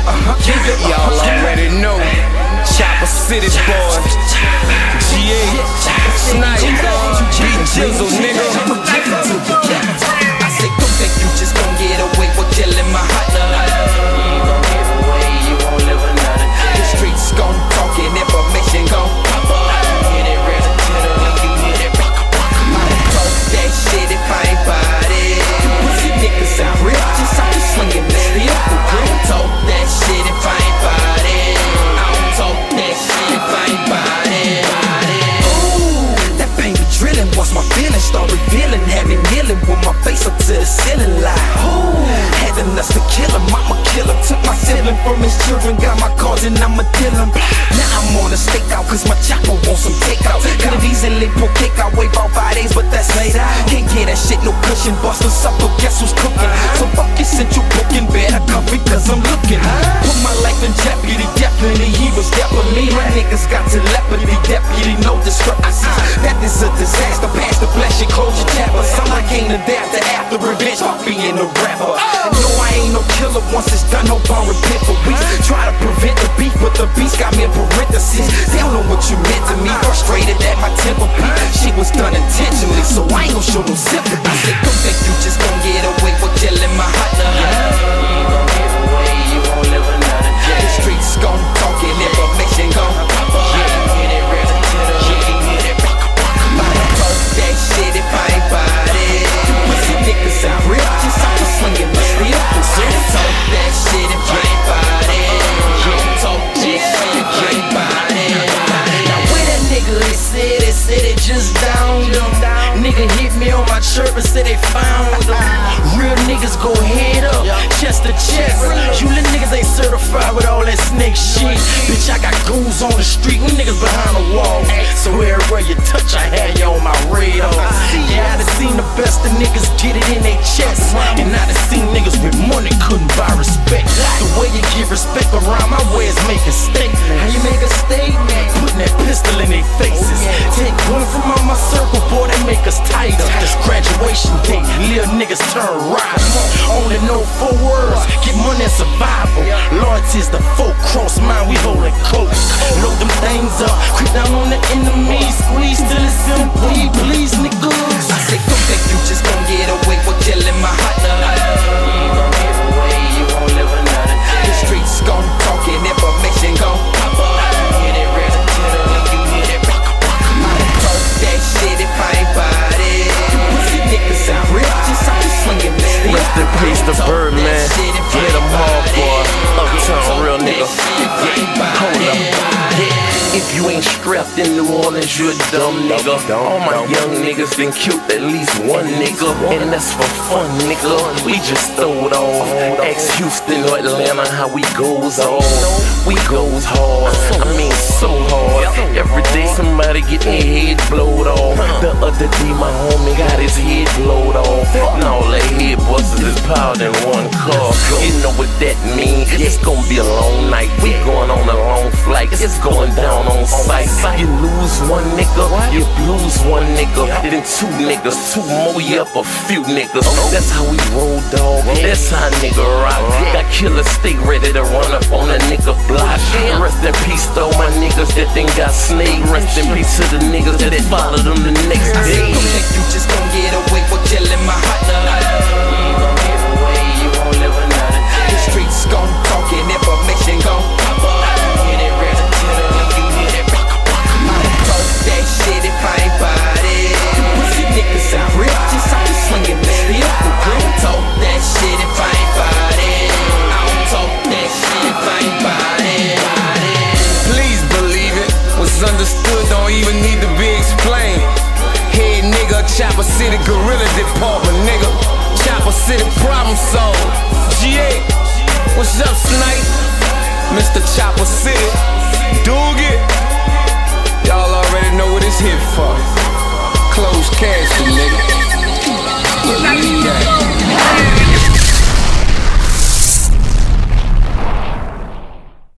Y'all already know. Chopper City boy. GA. Snipe. Beat Jizzle, us to kill him. I'm a killer. Took my sibling from his children, got my cards and I'ma deal him. Now I'm on a stakeout cause my chopper wants some takeout. Could've easily pulled cake out, wait about five days, but that's out. Can't get that shit, no cushion. Bustin' supper, guess who's cooking? So fuck your central booking, better cover cause I'm looking. Put my life in jeopardy, definitely he was there me. My niggas got telepathy, deputy, no discrepancies. That is a disaster, pass the flesh and close your chapter. Some I adapt to after revenge, fuck being a rapper. No, killer once it's done, no bone repent for weeks. Try to prevent the beef, but the beast got me in parentheses. They don't know what you meant to me, frustrated at my temper. Shit was done intentionally, so I ain't gon' show no sympathy. Said, don't think you just found uh, him. Real niggas go head up, chest to chest. You little niggas ain't certified with all that snake shit. Bitch, I got goons on the street, we niggas behind the wall. So everywhere you touch, I had you on my radar. Yeah, I done seen the best of niggas get it in their chest. And I done seen niggas with money couldn't niggas turn right. Only know four words, get money and survival. Loyalty's the folk cross strapped in New Orleans, you a dumb nigga. All my young niggas been killed at least one nigga. And that's for fun, nigga. We just throw it off. Ex Houston or Atlanta, how we goes off. We goes hard. I mean, so hard. Every day somebody get their head blowed off. The other day, my homie got his head blowed off. And all the head busters is piled know what that mean? It's gonna be a long night. We going on a long flight. It's going down on sight. You lose one nigga, you lose one nigga. Then two niggas, two more, you up a few niggas. That's how we roll, dog. That's how nigga rock. Got killers stay ready to run up on a nigga block. Rest in peace, though, my niggas that then got snake. Rest in peace to the niggas that followed them the next day. Chopper City Gorilla Department, nigga. Chopper City Problem Solve. GA, what's up, Snipe? Mr. Chopper City. Doogie. Y'all already know what it's here for. Closed can.